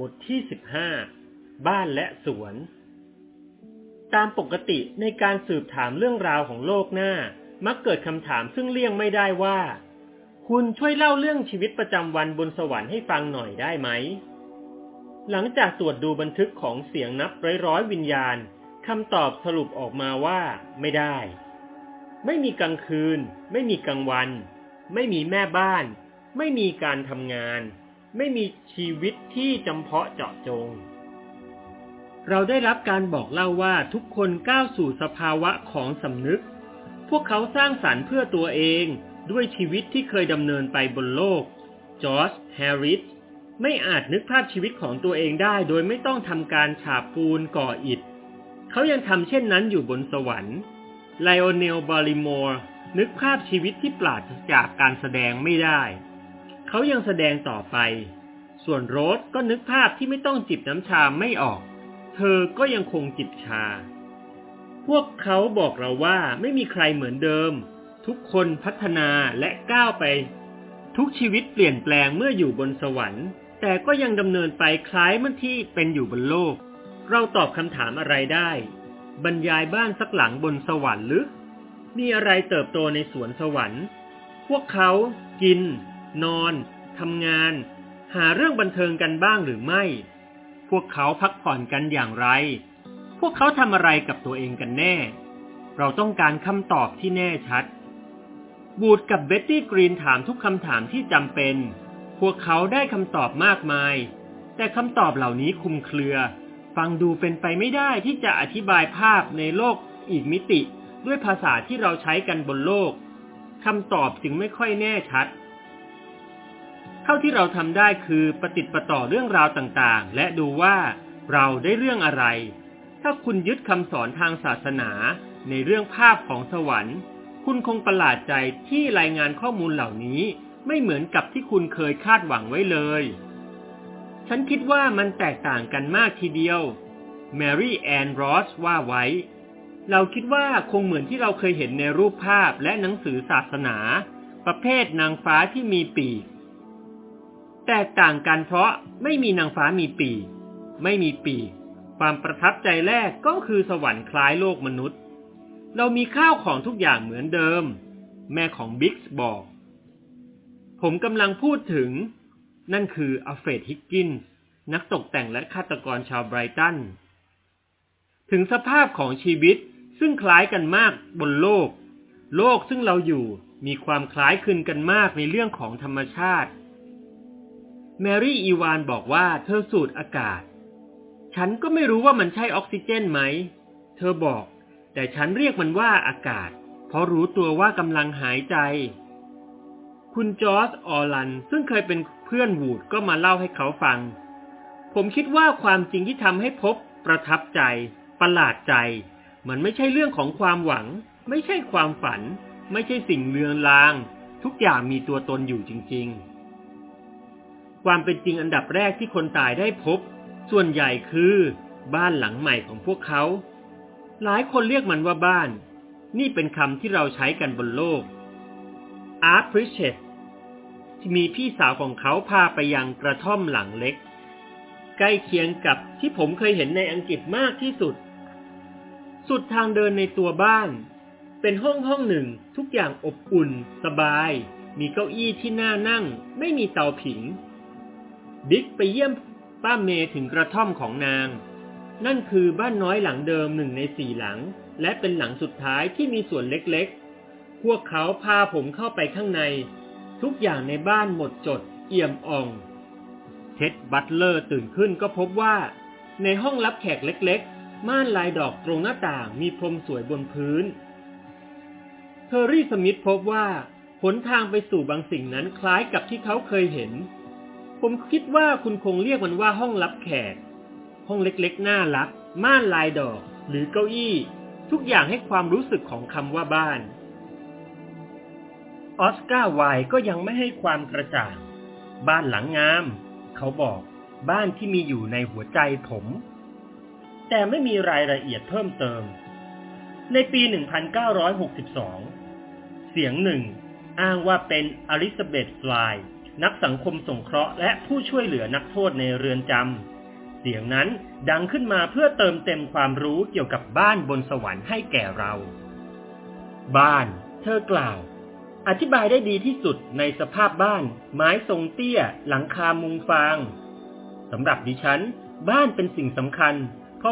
บทที่ 15 บ้านและสวน ตามปกติในการสืบถามเรื่องราวของโลกหน้า มักเกิดคำถามซึ่งเลี่ยงไม่ได้ว่า คุณช่วยเล่าเรื่องชีวิตประจำวันบนสวรรค์ให้ฟังหน่อยได้ไหม หลังจากตรวจดูบันทึกของเสียงนับร้อยร้อยวิญญาณคำตอบสรุปออกมาว่า ไม่ได้ ไม่มีกลางคืน ไม่มีกลางวัน ไม่มีแม่บ้าน ไม่มีการทำงาน ไม่มีชีวิตที่จำเพาะเจาะจง เราได้รับการบอกเล่าว่าทุกคนก้าวสู่สภาวะของสำนึก พวกเขาสร้างสรรค์เพื่อตัวเองด้วยชีวิตที่เคยดำเนินไปบนโลก จอร์จแฮร์ริสไม่อาจนึกภาพชีวิตของตัวเองได้ โดยไม่ต้องทำการฉาบปูนก่ออิฐ เขายังทำเช่นนั้นอยู่บนสวรรค์ ไลโอเนล บาริมอร์ นึกภาพชีวิตที่ปราศจากการแสดงไม่ได้ เขายังแสดงต่อไป ส่วนโรสก็นึกภาพที่ไม่ต้องจิบน้ำชาไม่ออก เธอก็ยังคงจิบชา พวกเขาบอกเราว่าไม่มีใครเหมือนเดิม ทุกคนพัฒนาและก้าวไป ทุกชีวิตเปลี่ยนแปลงเมื่ออยู่บนสวรรค์ แต่ก็ยังดำเนินไปคล้ายเมื่อที่เป็นอยู่บนโลก เราตอบคำถามอะไรได้ บรรยายบ้านสักหลังบนสวรรค์หรือมีอะไรเติบโตในสวนสวรรค์ พวกเขากิน นอนทำงาน หาเรื่องบันเทิงกันบ้างหรือไม่ พวกเขาพักผ่อนกันอย่างไร พวกเขาทำอะไรกับตัวเองกันแน่ เราต้องการคำตอบที่แน่ชัด บูดกับเบ็ตตี้กรีนถามทุกคำถามที่จำเป็น พวกเขาได้คำตอบมากมาย แต่คำตอบเหล่านี้คุมเครือ ฟังดูเป็นไปไม่ได้ที่จะอธิบายภาพในโลกอีกมิติด้วยภาษาที่เราใช้กันบนโลกคำตอบจึงไม่ค่อยแน่ชัด ท่าที่เราทำได้คือปฏิติประต่อเรื่องราวต่างๆ และดูว่าเราได้เรื่องอะไร ถ้าคุณยึดคำสอนทางศาสนาในเรื่องภาพของสวรรค์ คุณคงประหลาดใจที่รายงานข้อมูลเหล่านี้ไม่เหมือนกับที่คุณเคยคาดหวังไว้เลย ฉันคิดว่ามันแตกต่างกันมากทีเดียวแมรี่แอนรอสว่าไว้ เราคิดว่าคงเหมือนที่เราเคยเห็นในรูปภาพและหนังสือศาสนา ประเภทนางฟ้าที่มีปีก แตกต่างกันเพราะไม่มีนางฟ้ามีปีกไม่มีปีกความประทับใจแรกก็คือสวรรค์คล้ายโลกมนุษย์ เรามีข้าวของทุกอย่างเหมือนเดิม แม่ของบิ๊กส์บอก ผมกำลังพูดถึง นั่นคืออัลเฟรดฮิกกินส์นักตกแต่งและฆาตกรชาวไบรตัน ถึงสภาพของชีวิตซึ่งคล้ายกันมากบนโลก โลกซึ่งเราอยู่มีความคล้ายคลึงกันมากในเรื่องของธรรมชาติ แมรี่อีวานบอกว่าเธอสูดอากาศ ฉันก็ไม่รู้ว่ามันใช่ออกซิเจนไหม เธอบอก แต่ฉันเรียกมันว่าอากาศ เพราะรู้ตัวว่ากำลังหายใจ คุณจอร์จออลันซึ่งเคยเป็นเพื่อนวูดก็มาเล่าให้เขาฟัง ผมคิดว่าความจริงที่ทำให้พบ ประทับใจ ประหลาดใจ มันไม่ใช่เรื่องของความหวัง ไม่ใช่ความฝัน ไม่ใช่สิ่งเลือนลาง ทุกอย่างมีตัวตนอยู่จริง ๆ ความเป็นจริงอันดับแรกที่คนตายได้พบ ส่วนใหญ่คือบ้านหลังใหม่ของพวกเขา หลายคนเรียกมันว่าบ้าน นี่เป็นคำที่เราใช้กันบนโลกอาร์ตพริชเชตที่มีพี่สาวของเขาพาไปยังกระท่อมหลังเล็ก ใกล้เคียงกับที่ผมเคยเห็นในอังกฤษมากที่สุด สุดทางเดินในตัวบ้าน เป็นห้องห้องหนึ่งทุกอย่างอบอุ่น สบาย มีเก้าอี้ที่น่านั่ง ไม่มีเตาผิง บิ๊กไปเยี่ยมป้าเมย์ถึงกระท่อมของนาง นั่นคือบ้านน้อยหลังเดิมหนึ่งในสี่หลัง และเป็นหลังสุดท้ายที่มีส่วนเล็กๆ พวกเขาพาผมเข้าไปข้างใน ทุกอย่างในบ้านหมดจด เอี่ยมอ่องเท็ดบัตเลอร์ตื่นขึ้นก็พบว่า ในห้องรับแขกเล็กๆ ม่านลายดอกตรงหน้าต่างมีพรมสวยบนพื้นเทอร์รี่สมิธพบว่าหนทางไปสู่บางสิ่งนั้นคล้ายกับที่เขาเคยเห็น ผมคิดว่าคุณคงเรียกมันว่าห้องรับแขก ห้องเล็กๆ น่ารัก ม่านลายดอก หรือเก้าอี้ ทุกอย่างให้ความรู้สึกของคำว่าบ้าน ออสการ์ไวก็ยังไม่ให้ความกระจ่าง บ้านหลังงาม เขาบอก บ้านที่มีอยู่ในหัวใจผม แต่ไม่มีรายละเอียดเพิ่มเติม ในปี 1962 เสียงหนึ่ง อ้างว่าเป็นอลิซาเบธฟลาย นักสังคมสงเคราะห์และผู้ช่วยเหลือนักโทษในเรือนจำ เสียงนั้นดังขึ้นมาเพื่อเติมเต็มความรู้เกี่ยวกับบ้านบนสวรรค์ให้แก่เรา บ้าน เธอกล่าว อธิบายได้ดีที่สุดในสภาพบ้าน ไม้ทรงเตี้ย หลังคามุงฟางสำหรับดิฉัน บ้านเป็นสิ่งสำคัญ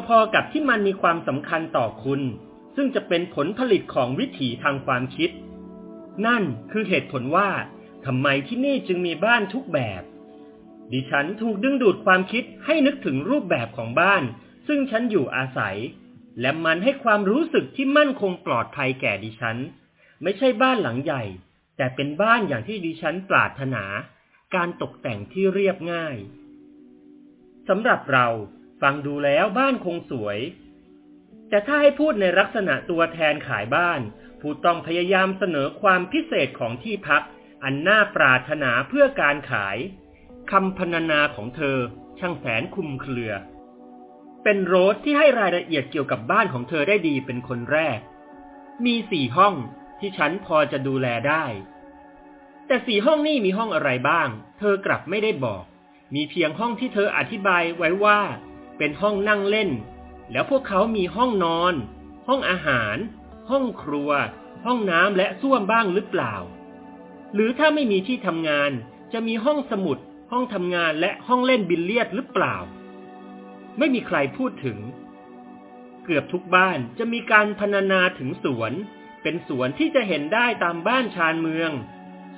พอๆกับที่มันมีความสำคัญต่อคุณ ซึ่งจะเป็นผลผลิตของวิถีทางความคิด นั่นคือเหตุผลว่า ทำไมที่นี่จึงมีบ้านทุกแบบ ดิฉันถูกดึงดูดความคิดให้นึกถึงรูปแบบของบ้าน ซึ่งฉันอยู่อาศัย และมันให้ความรู้สึกที่มั่นคงปลอดภัยแก่ดิฉัน ไม่ใช่บ้านหลังใหญ่ แต่เป็นบ้านอย่างที่ดิฉันปรารถนา การตกแต่งที่เรียบง่ายสำหรับเราฟังดูแล้วบ้านคงสวย แต่ถ้าให้พูดในลักษณะตัวแทนขายบ้าน ผู้ต้องพยายามเสนอความพิเศษของที่พัก อันน่าปรารถนาเพื่อการขายคำพรรณนาของเธอช่างแสนคุมเครือ เป็นโรสที่ให้รายละเอียดเกี่ยวกับบ้านของเธอได้ดีเป็นคนแรก มีสี่ห้องที่ฉันพอจะดูแลได้ แต่สี่ห้องนี่มีห้องอะไรบ้าง เธอกลับไม่ได้บอก มีเพียงห้องที่เธออธิบายไว้ว่า เป็นห้องนั่งเล่น แล้วพวกเขามีห้องนอน ห้องอาหาร ห้องครัว ห้องน้ำและส้วมบ้างหรือเปล่า หรือถ้าไม่มีที่ทำงาน จะมีห้องสมุด ห้องทำงานและห้องเล่นบิลเลียดหรือเปล่า ไม่มีใครพูดถึง เกือบทุกบ้านจะมีการพรรณนาถึงสวน เป็นสวนที่จะเห็นได้ตามบ้านชานเมือง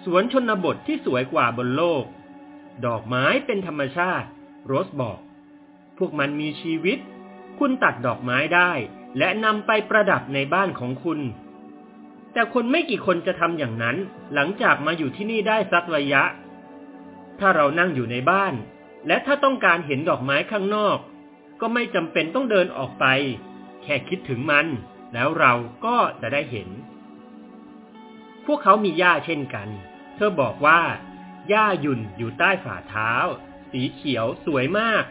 สวนชนบทที่สวยกว่าบนโลก ดอกไม้เป็นธรรมชาติ โรสบอก พวกมันมีชีวิต คุณตัดดอกไม้ได้ และนำไปประดับในบ้านของคุณ แต่คนไม่กี่คนจะทำอย่างนั้น หลังจากมาอยู่ที่นี่ได้สักระยะ ถ้าเรานั่งอยู่ในบ้าน และถ้าต้องการเห็นดอกไม้ข้างนอก ก็ไม่จำเป็นต้องเดินออกไป แค่คิดถึงมัน แล้วเราก็จะได้เห็น พวกเขามีหญ้าเช่นกัน เธอบอกว่าหญ้าหยุ่นอยู่ใต้ฝ่าเท้า สีเขียวสวยมาก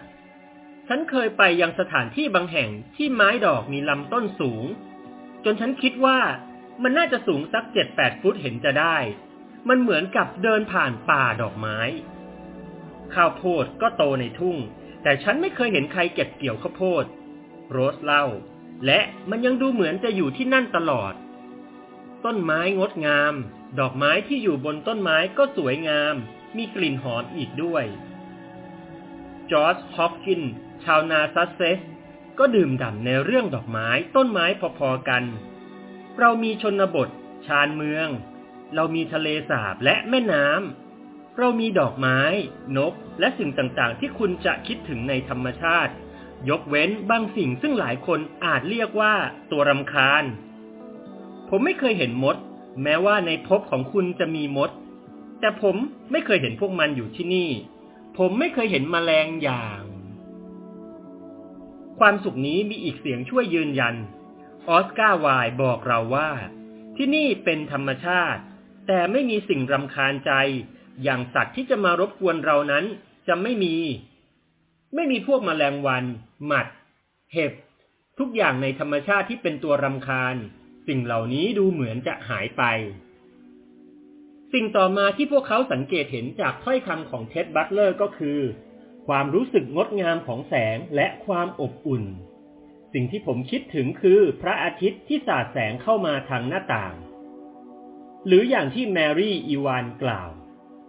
ฉันเคยไปยังสถานที่บางแห่งที่ไม้ดอกมีลำต้นสูง จนฉันคิดว่า มันน่าจะสูงสักเจ็ดแปดฟุตเห็นจะได้ มันเหมือนกับเดินผ่านป่าดอกไม้ ข้าวโพดก็โตในทุ่ง แต่ฉันไม่เคยเห็นใครเก็บเกี่ยวข้าวโพด โรสเล่า และมันยังดูเหมือนจะอยู่ที่นั่นตลอด ต้นไม้งดงาม ดอกไม้ที่อยู่บนต้นไม้ก็สวยงาม มีกลิ่นหอมอีกด้วย จอร์จฮอปกิน ชาวนาซัสเซสก็ดื่มด่ำในเรื่องดอกไม้ต้นไม้พอๆกัน เรามีชนบท ชานเมือง เรามีทะเลสาบและแม่น้ำ เรามีดอกไม้ นก และสิ่งต่างๆ ที่คุณจะคิดถึงในธรรมชาติ ยกเว้นบางสิ่งซึ่งหลายคนอาจเรียกว่าตัวรำคาญ ผมไม่เคยเห็นมด แม้ว่าในภพของคุณจะมีมด แต่ผมไม่เคยเห็นพวกมันอยู่ที่นี่ ผมไม่เคยเห็นมแมลงอย่าง ความสุขนี้มีอีกเสียงช่วยยืนยัน ออสการ์ไวลด์บอกเราว่า ที่นี่เป็นธรรมชาติ แต่ไม่มีสิ่งรำคาญใจ อย่างสัตว์ที่จะมารบกวนเรานั้นจะไม่มี ไม่มีพวกแมลงวัน หมัด เห็บ ทุกอย่างในธรรมชาติที่เป็นตัวรำคาญ สิ่งเหล่านี้ดูเหมือนจะหายไป สิ่งต่อมาที่พวกเขาสังเกตเห็นจากถ้อยคำของเท็ดบัตเลอร์ก็คือ ความรู้สึกงดงามของแสงและความอบอุ่น สิ่งที่ผมคิดถึงคือพระอาทิตย์ที่สาดแสงเข้ามาทางหน้าต่าง หรืออย่างที่แมรี่อีวานกล่าว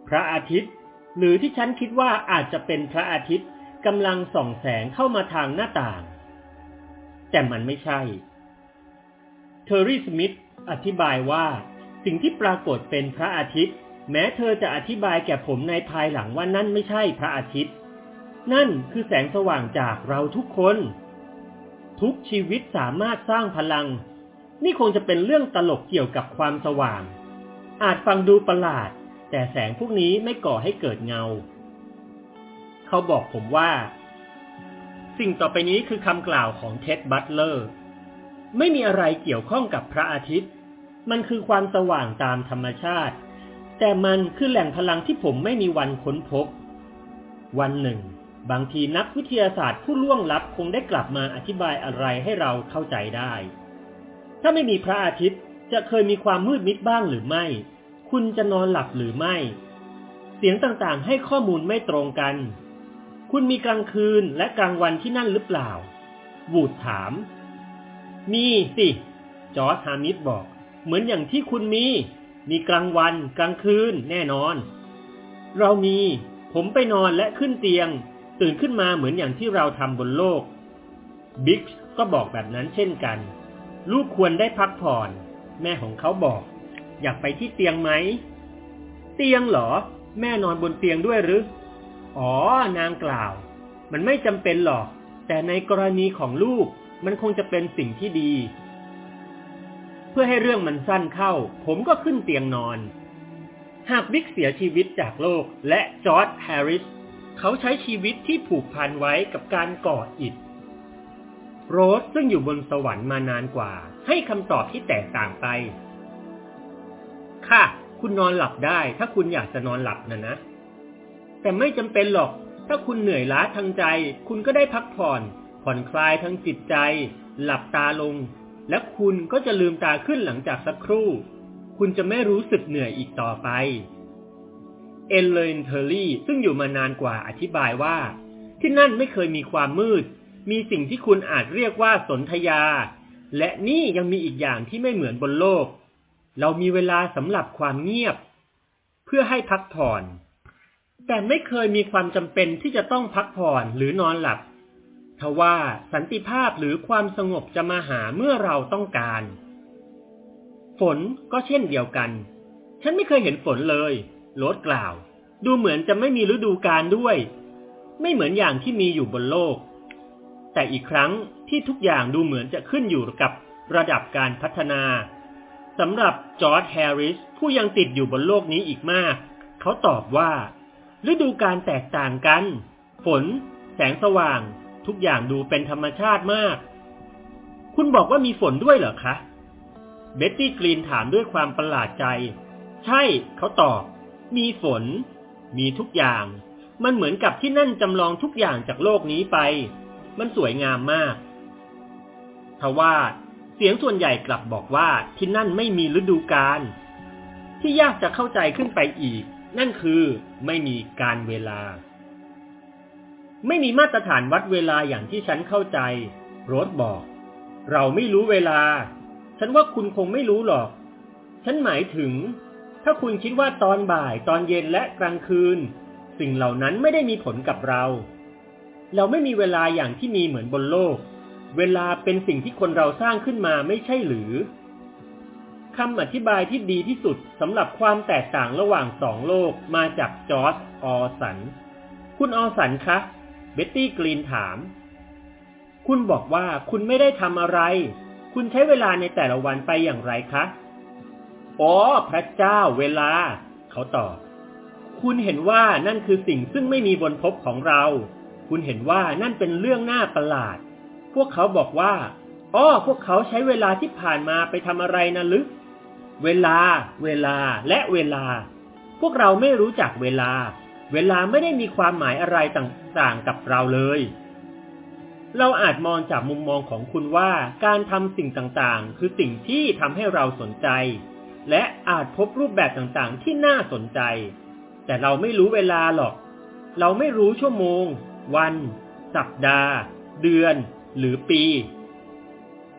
พระอาทิตย์ หรือที่ฉันคิดว่าอาจจะเป็นพระอาทิตย์กำลังส่องแสงเข้ามาทางหน้าต่าง แต่มันไม่ใช่ เทอร์รี่สมิธอธิบายว่า สิ่งที่ปรากฏเป็นพระอาทิตย์ แม้เธอจะอธิบายแก่ผมในภายหลังว่านั่นไม่ใช่พระอาทิตย์ นั่นคือแสงสว่างจากเราทุกคน ทุกชีวิตสามารถสร้างพลัง นี่คงจะเป็นเรื่องตลกเกี่ยวกับความสว่าง อาจฟังดูประหลาด แต่แสงพวกนี้ไม่ก่อให้เกิดเงา เขาบอกผมว่า สิ่งต่อไปนี้คือคำกล่าวของเท็ดบัตเลอร์ไม่มีอะไรเกี่ยวข้องกับพระอาทิตย์ มันคือความสว่างตามธรรมชาติ แต่มันคือแหล่งพลังที่ผมไม่มีวันค้นพบ วันหนึ่ง บางทีนักวิทยาศาสตร์ผู้ล่วงลับคงได้กลับมาอธิบายอะไรให้เราเข้าใจได้ ถ้าไม่มีพระอาทิตย์จะเคยมีความมืดมิดบ้างหรือไม่ คุณจะนอนหลับหรือไม่ เสียงต่างๆให้ข้อมูลไม่ตรงกัน คุณมีกลางคืนและกลางวันที่นั่นหรือเปล่า วูดถาม มีสิ จอร์จฮามิดบอก เหมือนอย่างที่คุณมี มีกลางวัน กลางคืน แน่นอน เรามี ผมไปนอนและขึ้นเตียง ตื่นขึ้นมาเหมือนอย่างที่เราทำบนโลก บิ๊กก็บอกแบบนั้นเช่นกัน ลูกควรได้พักผ่อน แม่ของเขาบอก อยากไปที่เตียงไหม เตียงเหรอ แม่นอนบนเตียงด้วยหรือ อ๋อ นางกล่าว มันไม่จำเป็นหรอก แต่ในกรณีของลูกมันคงจะเป็นสิ่งที่ดี เพื่อให้เรื่องมันสั้นเข้า ผมก็ขึ้นเตียงนอน หากบิ๊กส์เสียชีวิตจากโลกและจอร์จแฮร์ริส เขาใช้ชีวิตที่ผูกพันไว้กับการก่ออิฐ โรสซึ่งอยู่บนสวรรค์มานานกว่า ให้คำตอบที่แตกต่างไป ค่ะ คุณนอนหลับได้ถ้าคุณอยากจะนอนหลับนะนะ แต่ไม่จำเป็นหรอก ถ้าคุณเหนื่อยล้าทางใจ คุณก็ได้พักผ่อน ผ่อนคลายทั้งจิตใจ หลับตาลง และคุณก็จะลืมตาขึ้นหลังจากสักครู่ คุณจะไม่รู้สึกเหนื่อยอีกต่อไป เอลเลนเทอร์รี่ซึ่งอยู่มานานกว่าอธิบายว่า ที่นั่นไม่เคยมีความมืด มีสิ่งที่คุณอาจเรียกว่าสนธยา และนี่ยังมีอีกอย่างที่ไม่เหมือนบนโลก เรามีเวลาสำหรับความเงียบ เพื่อให้พักผ่อน แต่ไม่เคยมีความจำเป็นที่จะต้องพักผ่อนหรือนอนหลับทว่าสันติภาพหรือความสงบจะมาหาเมื่อเราต้องการ ฝนก็เช่นเดียวกัน ฉันไม่เคยเห็นฝนเลย โรสกล่าว ดูเหมือนจะไม่มีฤดูกาลด้วย ไม่เหมือนอย่างที่มีอยู่บนโลก แต่อีกครั้งที่ทุกอย่างดูเหมือนจะขึ้นอยู่กับระดับการพัฒนาสำหรับจอร์จแฮร์ริสผู้ยังติดอยู่บนโลกนี้อีกมาก เขาตอบว่า ฤดูกาลแตกต่างกัน ฝน แสงสว่าง ทุกอย่างดูเป็นธรรมชาติมาก คุณบอกว่ามีฝนด้วยเหรอคะ เบ็ตตี้กรีนถามด้วยความประหลาดใจ ใช่ เขาตอบ มีฝน มีทุกอย่าง มันเหมือนกับที่นั่นจำลองทุกอย่างจากโลกนี้ไป มันสวยงามมาก ทว่าเสียงส่วนใหญ่กลับบอกว่าที่นั่นไม่มีฤดูกาล ที่ยากจะเข้าใจขึ้นไปอีก นั่นคือไม่มีการเวลา ไม่มีมาตรฐานวัดเวลาอย่างที่ฉันเข้าใจ โรสบอก เราไม่รู้เวลา ฉันว่าคุณคงไม่รู้หรอก ฉันหมายถึง ถ้าคุณคิดว่าตอนบ่าย ตอนเย็นและกลางคืน สิ่งเหล่านั้นไม่ได้มีผลกับเรา เราไม่มีเวลาอย่างที่มีเหมือนบนโลก เวลาเป็นสิ่งที่คนเราสร้างขึ้นมาไม่ใช่หรือคำอธิบายที่ดีที่สุดสำหรับความแตกต่างระหว่างสองโลกมาจากจอร์จออสัน คุณออสันคะ เบ็ตตี้กรีนถาม คุณบอกว่าคุณไม่ได้ทำอะไร คุณใช้เวลาในแต่ละวันไปอย่างไรคะ อ๋อพระเจ้าเวลา เขาตอบ คุณเห็นว่านั่นคือสิ่งซึ่งไม่มีบนภพของเรา คุณเห็นว่านั่นเป็นเรื่องน่าประหลาด พวกเขาบอกว่าอ้อพวกเขาใช้เวลาที่ผ่านมาไปทำอะไรนะลึก เวลา เวลา และเวลา พวกเราไม่รู้จักเวลา เวลาไม่ได้มีความหมายอะไรต่างๆกับเราเลย เราอาจมองจากมุมมองของคุณว่าการทำสิ่งต่างๆ คือสิ่งที่ทำให้เราสนใจ และอาจพบรูปแบบต่างๆ ที่น่าสนใจ แต่เราไม่รู้เวลาหรอก เราไม่รู้ชั่วโมง วัน สัปดาห์ เดือน หรือปี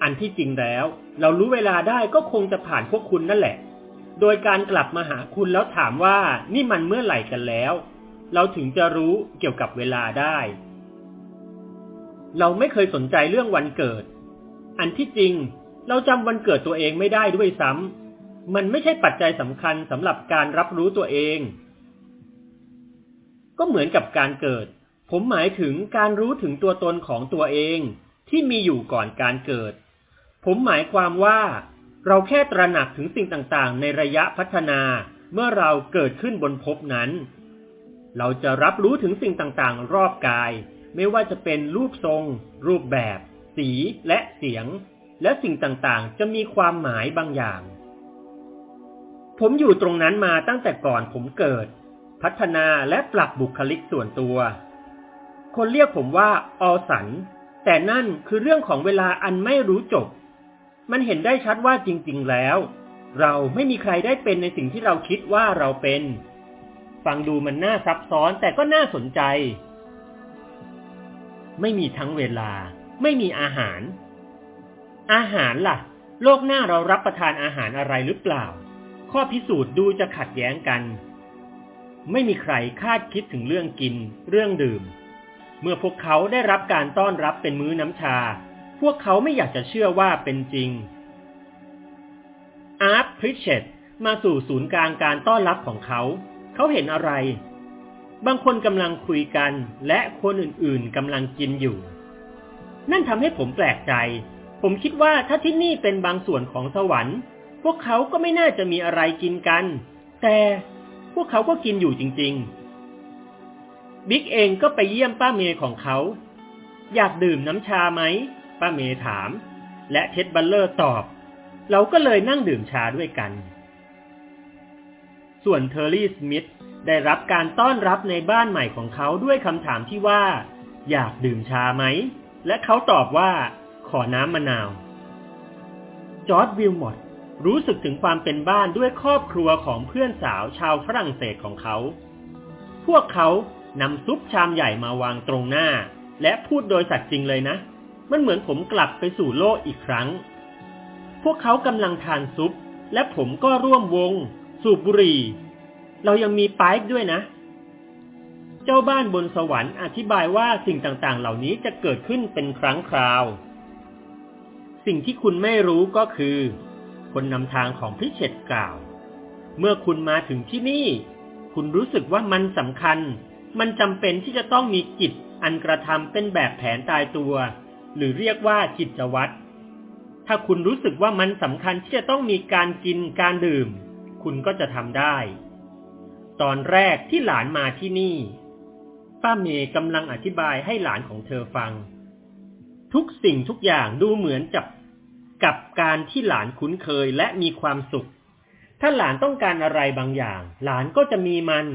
อันที่จริงแล้ว เรารู้เวลาได้ก็คงจะผ่านพวกคุณนั่นแหละ โดยการกลับมาหาคุณแล้วถามว่านี่มันเมื่อไหร่กันแล้ว เราถึงจะรู้เกี่ยวกับเวลาได้ เราไม่เคยสนใจเรื่องวันเกิด อันที่จริง เราจำวันเกิดตัวเองไม่ได้ด้วยซ้ำ มันไม่ใช่ปัจจัยสำคัญสำหรับการรับรู้ตัวเอง ก็เหมือนกับการเกิด ผมหมายถึงการรู้ถึงตัวตนของตัวเองที่มีอยู่ก่อนการเกิด ผมหมายความว่าเราแค่ตระหนักถึงสิ่งต่างๆ ในระยะพัฒนาเมื่อเราเกิดขึ้นบนภพนั้น เราจะรับรู้ถึงสิ่งต่างๆ รอบกาย ไม่ว่าจะเป็นรูปทรง รูปแบบ สีและเสียง และสิ่งต่างๆ จะมีความหมายบางอย่าง ผมอยู่ตรงนั้นมาตั้งแต่ก่อนผมเกิด พัฒนาและปรับบุคลิกส่วนตัว คนเรียกผมว่าออสัน แต่นั่นคือเรื่องของเวลาอันไม่รู้จบ มันเห็นได้ชัดว่าจริง ๆ แล้ว เราไม่มีใครได้เป็นในสิ่งที่เราคิดว่าเราเป็น ฟังดูมันน่าซับซ้อนแต่ก็น่าสนใจ ไม่มีทั้งเวลา ไม่มีอาหาร อาหารล่ะ โลกหน้าเรารับประทานอาหารอะไรหรือเปล่า ข้อพิสูจน์ดูจะขัดแย้งกัน ไม่มีใครคาดคิดถึงเรื่องกิน เรื่องดื่ม เมื่อพวกเขาได้รับการต้อนรับเป็นมื้อน้ำชา พวกเขาไม่อยากจะเชื่อว่าเป็นจริง อาร์ตพริชเชตมาสู่ศูนย์กลางการต้อนรับของเขา เขาเห็นอะไร บางคนกำลังคุยกันและคนอื่นๆกำลังกินอยู่ นั่นทำให้ผมแปลกใจ ผมคิดว่าถ้าที่นี่เป็นบางส่วนของสวรรค์ พวกเขาก็ไม่น่าจะมีอะไรกินกัน แต่พวกเขาก็กินอยู่จริง ๆ บิ๊กเองก็ไปเยี่ยมป้าเมย์ของเขา อยากดื่มน้ำชาไหม ป้าเมย์ถาม และเท็ดบัตเลอร์ตอบ เราก็เลยนั่งดื่มชาด้วยกัน ส่วนเทอร์รี่สมิธได้รับการต้อนรับในบ้านใหม่ของเขาด้วยคำถามที่ว่า อยากดื่มชาไหม และเขาตอบว่า ขอน้ำมะนาว จอร์จวิลมอต รู้สึกถึงความเป็นบ้านด้วยครอบครัวของเพื่อนสาวชาวฝรั่งเศสของเขา พวกเขานำซุปชามใหญ่มาวางตรงหน้า และพูดโดยสัตย์จริงเลยนะ มันเหมือนผมกลับไปสู่โลกอีกครั้ง พวกเขากำลังทานซุป และผมก็ร่วมวง สูบบุหรี่ เรายังมีไปป์ด้วยนะ เจ้าบ้านบนสวรรค์อธิบายว่าสิ่งต่างๆ เหล่านี้จะเกิดขึ้นเป็นครั้งคราว สิ่งที่คุณไม่รู้ก็คือ คนนำทางของพิเชตกล่าว เมื่อคุณมาถึงที่นี่ คุณรู้สึกว่ามันสำคัญ มันจำเป็นที่จะต้องมีกิจอันกระทำเป็นแบบแผนตายตัว หรือเรียกว่ากิจวัตรถ้าคุณรู้สึกว่ามันสำคัญที่จะต้องมีการกินการดื่ม คุณก็จะทำได้ ตอนแรกที่หลานมาที่นี่ ป้าเมย์กำลังอธิบายให้หลานของเธอฟัง ทุกสิ่งทุกอย่างดูเหมือนจับ กับการที่หลานคุ้นเคยและมีความสุข ถ้าหลานต้องการอะไรบางอย่าง หลานก็จะมีมัน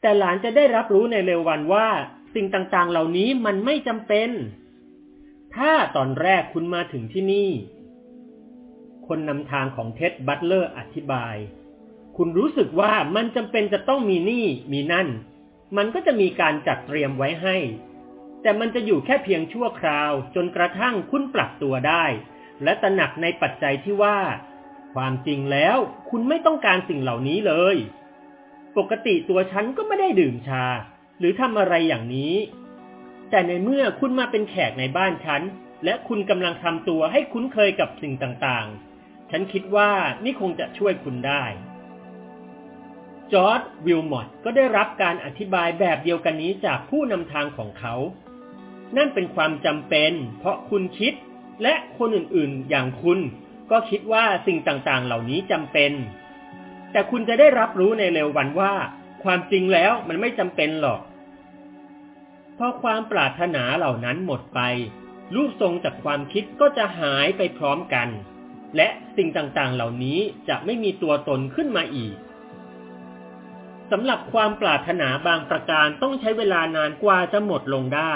แต่หลานจะได้รับรู้ในเร็ววันว่า สิ่งต่างๆ เหล่านี้มันไม่จำเป็น ถ้าตอนแรกคุณมาถึงที่นี่ คนนำทางของเท็ดบัตเลอร์อธิบาย คุณรู้สึกว่ามันจำเป็นจะต้องมีนี่มีนั่น มันก็จะมีการจัดเตรียมไว้ให้ แต่มันจะอยู่แค่เพียงชั่วคราว จนกระทั่งคุณปรับตัวได้ และตระหนักในปัจจัยที่ว่า ความจริงแล้วคุณไม่ต้องการสิ่งเหล่านี้เลย ปกติตัวฉันก็ไม่ได้ดื่มชา หรือทำอะไรอย่างนี้ แต่ในเมื่อคุณมาเป็นแขกในบ้านฉัน และคุณกำลังทำตัวให้คุ้นเคยกับสิ่งต่างๆ ฉันคิดว่านี่คงจะช่วยคุณได้จอร์ดวิลมอตก็ได้รับการอธิบายแบบเดียวกันนี้จากผู้นำทางของเขา นั่นเป็นความจำเป็น เพราะคุณคิด และคนอื่นๆอย่างคุณก็คิดว่าสิ่งต่างๆ เหล่านี้จำเป็น แต่คุณจะได้รับรู้ในเร็ววันว่า ความจริงแล้วมันไม่จำเป็นหรอกพอความปรารถนาเหล่านั้นหมดไป รูปทรงจากความคิดก็จะหายไปพร้อมกัน และสิ่งต่างๆ เหล่านี้จะไม่มีตัวตนขึ้นมาอีกสำหรับความปรารถนาบางประการต้องใช้เวลานานกว่าจะหมดลงได้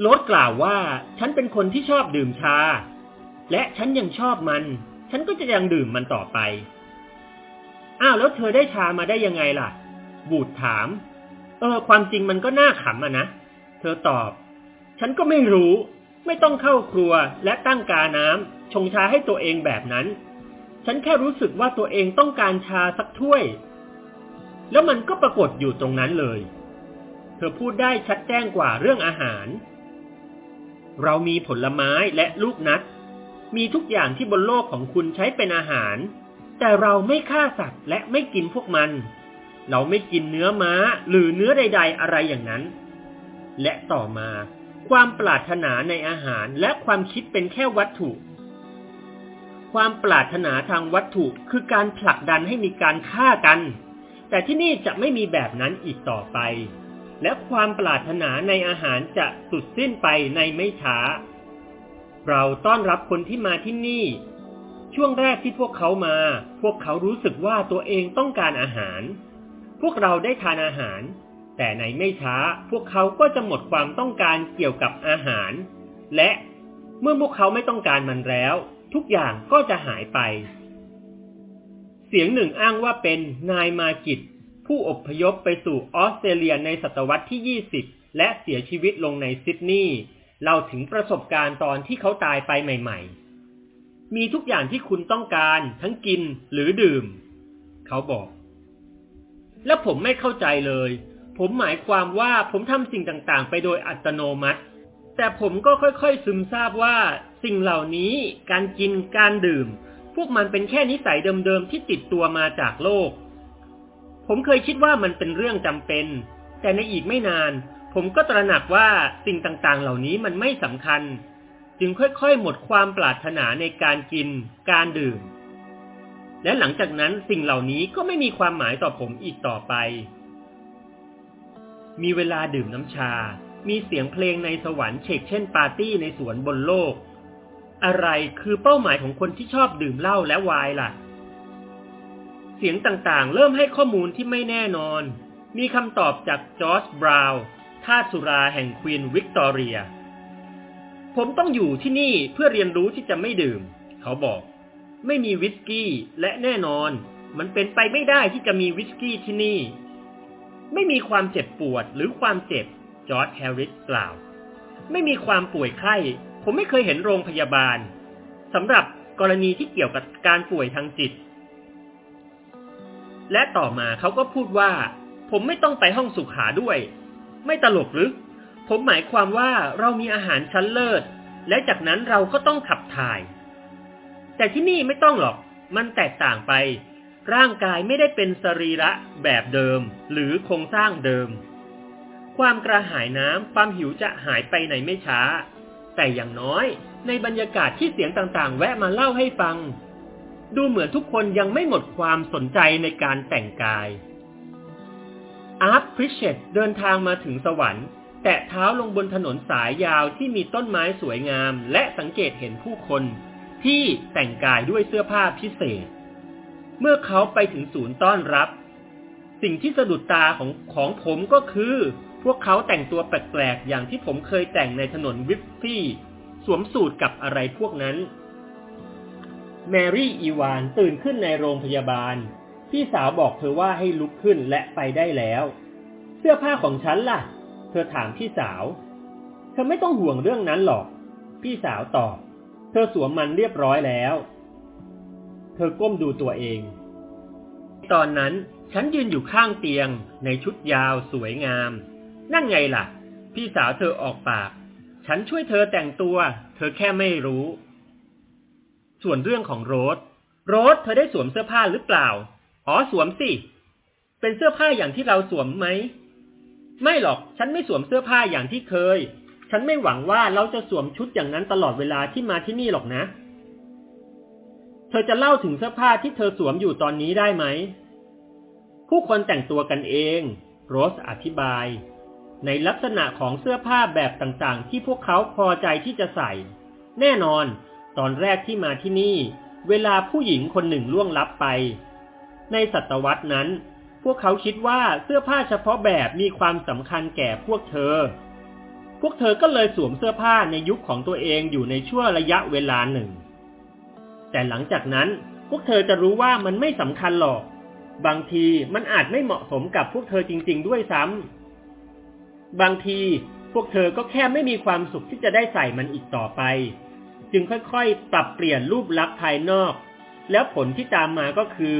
โรสกล่าวว่าฉันเป็นคนที่ชอบดื่มชา และฉันยังชอบมัน ฉันก็จะยังดื่มมันต่อไป อ้าวแล้วเธอได้ชามาได้ยังไงล่ะ บูดถาม เออ ความจริงมันก็น่าขำอะนะ เธอตอบ ฉันก็ไม่รู้ ไม่ต้องเข้าครัวและตั้งกาน้ำชงชาให้ตัวเองแบบนั้น ฉันแค่รู้สึกว่าตัวเองต้องการชาสักถ้วย แล้วมันก็ปรากฏอยู่ตรงนั้นเลย เธอพูดได้ชัดแจ้งกว่าเรื่องอาหาร เรามีผลไม้และลูกนัด มีทุกอย่างที่บนโลกของคุณใช้เป็นอาหาร แต่เราไม่ฆ่าสัตว์และไม่กินพวกมัน เราไม่กินเนื้อม้าหรือเนื้อใด ๆ อะไรอย่างนั้น และต่อมา ความปรารถนาในอาหารและความคิดเป็นแค่วัตถุ ความปรารถนาทางวัตถุคือการผลักดันให้มีการฆ่ากัน แต่ที่นี่จะไม่มีแบบนั้นอีกต่อไป และความปรารถนาในอาหารจะสุดสิ้นไปในไม่ช้า เราต้อนรับคนที่มาที่นี่ ช่วงแรกที่พวกเขามา พวกเขารู้สึกว่าตัวเองต้องการอาหาร พวกเราได้ทานอาหาร แต่ในไม่ช้าพวกเขาก็จะหมดความต้องการเกี่ยวกับอาหาร และเมื่อพวกเขาไม่ต้องการมันแล้ว ทุกอย่างก็จะหายไป เสียงหนึ่งอ้างว่าเป็นนายมากิต ผู้อพยพไปสู่ออสเตรเลียในศตวรรษที่ 20 และเสียชีวิตลงในซิดนีย์เล่าถึงประสบการณ์ตอนที่เขาตายไปใหม่ ๆ มีทุกอย่างที่คุณต้องการทั้งกินหรือดื่ม เขาบอก และผมไม่เข้าใจเลย ผมหมายความว่าผมทำสิ่งต่างๆ ไปโดยอัตโนมัติ แต่ผมก็ค่อยๆซึมซาบว่าสิ่งเหล่านี้การกินการดื่ม พวกมันเป็นแค่นิสัยเดิมๆที่ติดตัวมาจากโลก ผมเคยคิดว่ามันเป็นเรื่องจำเป็น แต่ในอีกไม่นาน ผมก็ตระหนักว่าสิ่งต่างๆ เหล่านี้มันไม่สำคัญ จึงค่อยๆ หมดความปรารถนาในการกิน การดื่ม และหลังจากนั้นสิ่งเหล่านี้ก็ไม่มีความหมายต่อผมอีกต่อไป มีเวลาดื่มน้ำชา มีเสียงเพลงในสวรรค์เชกเช่น ปาร์ตี้ในสวนบนโลก อะไรคือเป้าหมายของคนที่ชอบดื่มเหล้าและไวน์ล่ะ เสียงต่างๆ เริ่มให้ข้อมูลที่ไม่แน่นอน มีคำตอบจากจอร์จบราวน์ทาสสุราแห่งควีนวิกตอเรีย ผมต้องอยู่ที่นี่เพื่อเรียนรู้ที่จะไม่ดื่ม เขาบอก ไม่มีวิสกี้และแน่นอน มันเป็นไปไม่ได้ที่จะมีวิสกี้ที่นี่ ไม่มีความเจ็บปวดหรือความเจ็บ จอร์จแฮร์ริสกล่าว ไม่มีความป่วยไข้ ผมไม่เคยเห็นโรงพยาบาลสำหรับกรณีที่เกี่ยวกับการป่วยทางจิต และต่อมาเขาก็พูดว่า ผมไม่ต้องไปห้องสุขาด้วย ไม่ตลกหรือ ผมหมายความว่าเรามีอาหารชั้นเลิศ และจากนั้นเราก็ต้องขับถ่าย แต่ที่นี่ไม่ต้องหรอก มันแตกต่างไป ร่างกายไม่ได้เป็นสรีระแบบเดิม หรือโครงสร้างเดิม ความกระหายน้ำความหิวจะหายไปไหนไม่ช้า แต่อย่างน้อย ในบรรยากาศที่เสียงต่างๆ แวะมาเล่าให้ฟัง ดูเหมือนทุกคนยังไม่หมดความสนใจในการแต่งกายอาร์ตพริชเชตเดินทางมาถึงสวรรค์ แตะเท้าลงบนถนนสายยาวที่มีต้นไม้สวยงาม และสังเกตเห็นผู้คน ที่แต่งกายด้วยเสื้อผ้าพิเศษ เมื่อเขาไปถึงศูนย์ต้อนรับ สิ่งที่สะดุดตาของของผมก็คือ พวกเขาแต่งตัวแปลกๆอย่างที่ผมเคยแต่งในถนนวิฟฟี่ สวมสูทกับอะไรพวกนั้น แมรี่อีวานตื่นขึ้นในโรงพยาบาล พี่สาวบอกเธอว่าให้ลุกขึ้นและไปได้แล้ว เสื้อผ้าของฉันล่ะ เธอถามพี่สาว เธอไม่ต้องห่วงเรื่องนั้นหรอก พี่สาวตอบ เธอสวมมันเรียบร้อยแล้ว เธอก้มดูตัวเอง ตอนนั้นฉันยืนอยู่ข้างเตียง ในชุดยาวสวยงาม นั่นไงล่ะ พี่สาวเธอออกปาก ฉันช่วยเธอแต่งตัว เธอแค่ไม่รู้ ส่วนเรื่องของโรสโรสเธอได้สวมเสื้อผ้าหรือเปล่า อ๋อสวมสิ เป็นเสื้อผ้าอย่างที่เราสวมไหม ไม่หรอก ฉันไม่สวมเสื้อผ้าอย่างที่เคย ฉันไม่หวังว่าเราจะสวมชุดอย่างนั้นตลอดเวลาที่มาที่นี่หรอกนะ เธอจะเล่าถึงเสื้อผ้าที่เธอสวมอยู่ตอนนี้ได้ไหม ผู้คนแต่งตัวกันเอง โรสอธิบาย ในลักษณะของเสื้อผ้าแบบต่างๆ ที่พวกเขาพอใจที่จะใส่ แน่นอน ตอนแรกที่มาที่นี่ เวลาผู้หญิงคนหนึ่งล่วงลับไป ในศตวรรษนั้น พวกเขาคิดว่าเสื้อผ้าเฉพาะแบบมีความสำคัญแก่พวกเธอ พวกเธอก็เลยสวมเสื้อผ้าในยุคของตัวเองอยู่ในช่วงระยะเวลาหนึ่ง แต่หลังจากนั้นพวกเธอจะรู้ว่ามันไม่สำคัญหรอก บางทีมันอาจไม่เหมาะสมกับพวกเธอจริง ๆ ด้วยซ้ำบางทีพวกเธอก็แค่ไม่มีความสุขที่จะได้ใส่มันอีกต่อไป จึงค่อยๆ ปรับเปลี่ยนรูปลักษณ์ภายนอก แล้วผลที่ตามมาก็คือ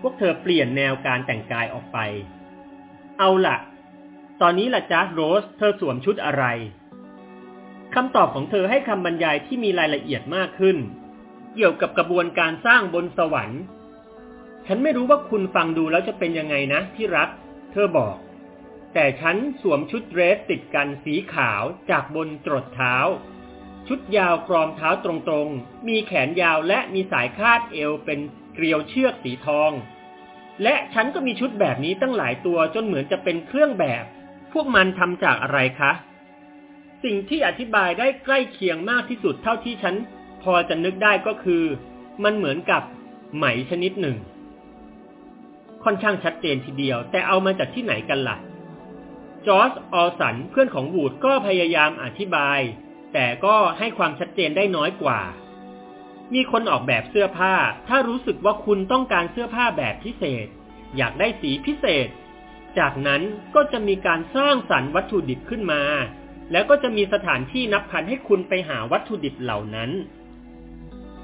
พวกเธอเปลี่ยนแนวการแต่งกายออกไป เอาล่ะ ตอนนี้ล่ะจ๊ะโรส เธอสวมชุดอะไรคำตอบของเธอให้คำบรรยายที่มีรายละเอียดมากขึ้น เกี่ยวกับกระบวนการสร้างบนสวรรค์ ฉันไม่รู้ว่าคุณฟังดูแล้วจะเป็นยังไงนะที่รัก เธอบอก แต่ฉันสวมชุดเดรสติดกันสีขาวจากบนจรดเท้า ชุดยาวกรอมเท้าตรงๆ มีแขนยาวและมีสายคาดเอวเป็นเกลียวเชือกสีทอง และฉันก็มีชุดแบบนี้ตั้งหลายตัวจนเหมือนจะเป็นเครื่องแบบ พวกมันทำจากอะไรคะ สิ่งที่อธิบายได้ใกล้เคียงมากที่สุดเท่าที่ฉันพอจะนึกได้ก็คือ มันเหมือนกับไหมชนิดหนึ่ง ค่อนข้างชัดเจนทีเดียว แต่เอามาจากที่ไหนกันละ่ะจอร์จออสันเพื่อนของวูดก็พยายามอธิบาย แต่ก็ให้ความชัดเจนได้น้อยกว่า มีคนออกแบบเสื้อผ้า ถ้ารู้สึกว่าคุณต้องการเสื้อผ้าแบบพิเศษ อยากได้สีพิเศษ จากนั้นก็จะมีการสร้างสรรค์วัตถุดิบขึ้นมา แล้วก็จะมีสถานที่นับพันให้คุณไปหาวัตถุดิบเหล่านั้น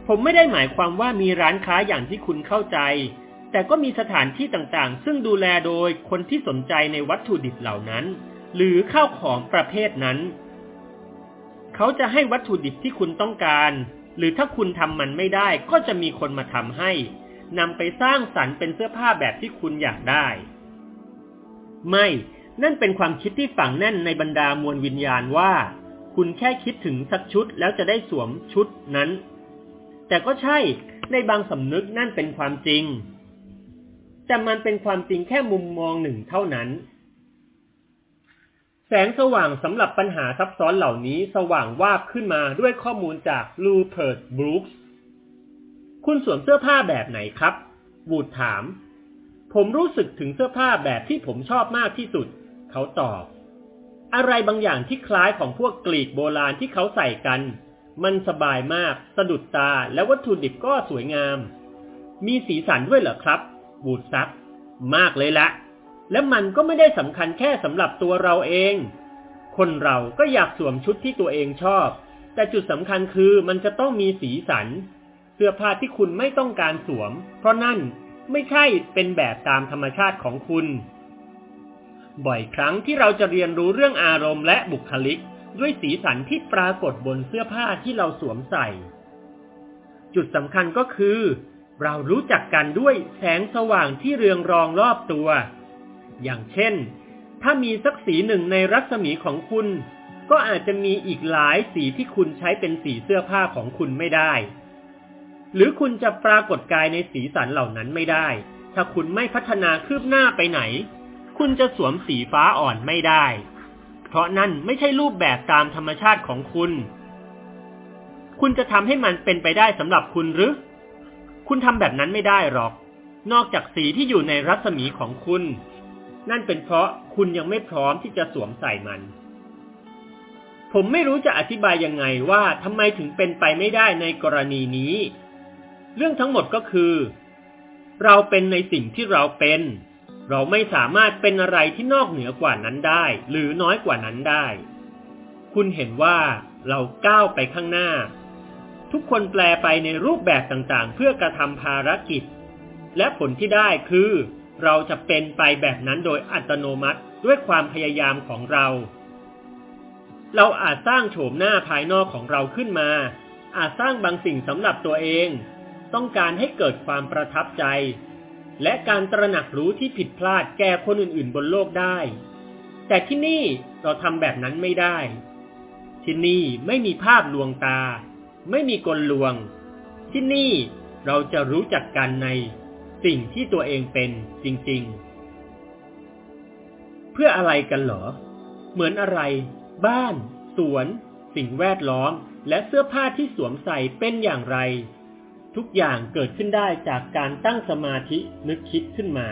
ผมไม่ได้หมายความว่ามีร้านค้าอย่างที่คุณเข้าใจ แต่ก็มีสถานที่ต่างๆ ซึ่งดูแลโดยคนที่สนใจในวัตถุดิบเหล่านั้น หรือข้าวของประเภทนั้น เขาจะให้วัตถุดิบที่คุณต้องการ หรือถ้าคุณทำมันไม่ได้ก็จะมีคนมาทำให้นำไปสร้างสรรค์เป็นเสื้อผ้าแบบที่คุณอยากได้ ไม่ นั่นเป็นความคิดที่ฝังแน่นในบรรดามวลวิญญาณว่า คุณแค่คิดถึงสักชุดแล้วจะได้สวมชุดนั้น แต่ก็ใช่ ในบางสำนึกนั่นเป็นความจริง แต่มันเป็นความจริงแค่มุมมองหนึ่งเท่านั้น แสงสว่างสำหรับปัญหาซับซ้อนเหล่านี้สว่างวาบขึ้นมาด้วยข้อมูลจากลูเพิร์ตบรูคส์คุณสวมเสื้อผ้าแบบไหนครับบูดถาม ผมรู้สึกถึงเสื้อผ้าแบบที่ผมชอบมากที่สุด เขาตอบ อะไรบางอย่างที่คล้ายของพวกกรีกโบราณที่เขาใส่กัน มันสบายมาก สะดุดตา และวัตถุดิบก็สวยงาม มีสีสันด้วยเหรอครับ บูดซับมากเลยละ และมันก็ไม่ได้สำคัญแค่สำหรับตัวเราเอง คนเราก็อยากสวมชุดที่ตัวเองชอบ แต่จุดสำคัญคือมันจะต้องมีสีสัน เสื้อผ้าที่คุณไม่ต้องการสวม เพราะนั่นไม่ใช่เป็นแบบตามธรรมชาติของคุณ บ่อยครั้งที่เราจะเรียนรู้เรื่องอารมณ์และบุคลิก ด้วยสีสันที่ปรากฏบนเสื้อผ้าที่เราสวมใส่ จุดสำคัญก็คือ เรารู้จักกันด้วยแสงสว่างที่เรืองรองรอบตัว อย่างเช่น ถ้ามีสักสีหนึ่งในรัศมีของคุณ ก็อาจจะมีอีกหลายสีที่คุณใช้เป็นสีเสื้อผ้าของคุณไม่ได้ หรือคุณจะปรากฏกายในสีสันเหล่านั้นไม่ได้ ถ้าคุณไม่พัฒนาคืบหน้าไปไหน คุณจะสวมสีฟ้าอ่อนไม่ได้ เพราะนั่นไม่ใช่รูปแบบตามธรรมชาติของคุณ คุณจะทำให้มันเป็นไปได้สำหรับคุณหรือ คุณทำแบบนั้นไม่ได้หรอกนอกจากสีที่อยู่ในรัศมีของคุณ นั่นเป็นเพราะคุณยังไม่พร้อมที่จะสวมใส่มัน ผมไม่รู้จะอธิบายยังไงว่าทำไมถึงเป็นไปไม่ได้ในกรณีนี้ เรื่องทั้งหมดก็คือ เราเป็นในสิ่งที่เราเป็น เราไม่สามารถเป็นอะไรที่นอกเหนือกว่านั้นได้ หรือน้อยกว่านั้นได้ คุณเห็นว่าเราก้าวไปข้างหน้า ทุกคนแปลไปในรูปแบบต่างๆ เพื่อกระทำภารกิจ และผลที่ได้คือ เราจะเป็นไปแบบนั้นโดยอัตโนมัติด้วยความพยายามของเรา เราอาจสร้างโฉมหน้าภายนอกของเราขึ้นมา อาจสร้างบางสิ่งสำหรับตัวเอง ต้องการให้เกิดความประทับใจ และการตระหนักรู้ที่ผิดพลาดแก่คนอื่นๆ บนโลกได้ แต่ที่นี่เราทำแบบนั้นไม่ได้ ที่นี่ไม่มีภาพลวงตา ไม่มีกลลวง ที่นี่เราจะรู้จักกันใน สิ่งที่ตัวเองเป็นจริงๆ เพื่ออะไรกันเหรอ เหมือนอะไร บ้าน สวน สิ่งแวดล้อม และเสื้อผ้าที่สวมใส่เป็นอย่างไร ทุกอย่างเกิดขึ้นได้จากการตั้งสมาธินึกคิดขึ้นมา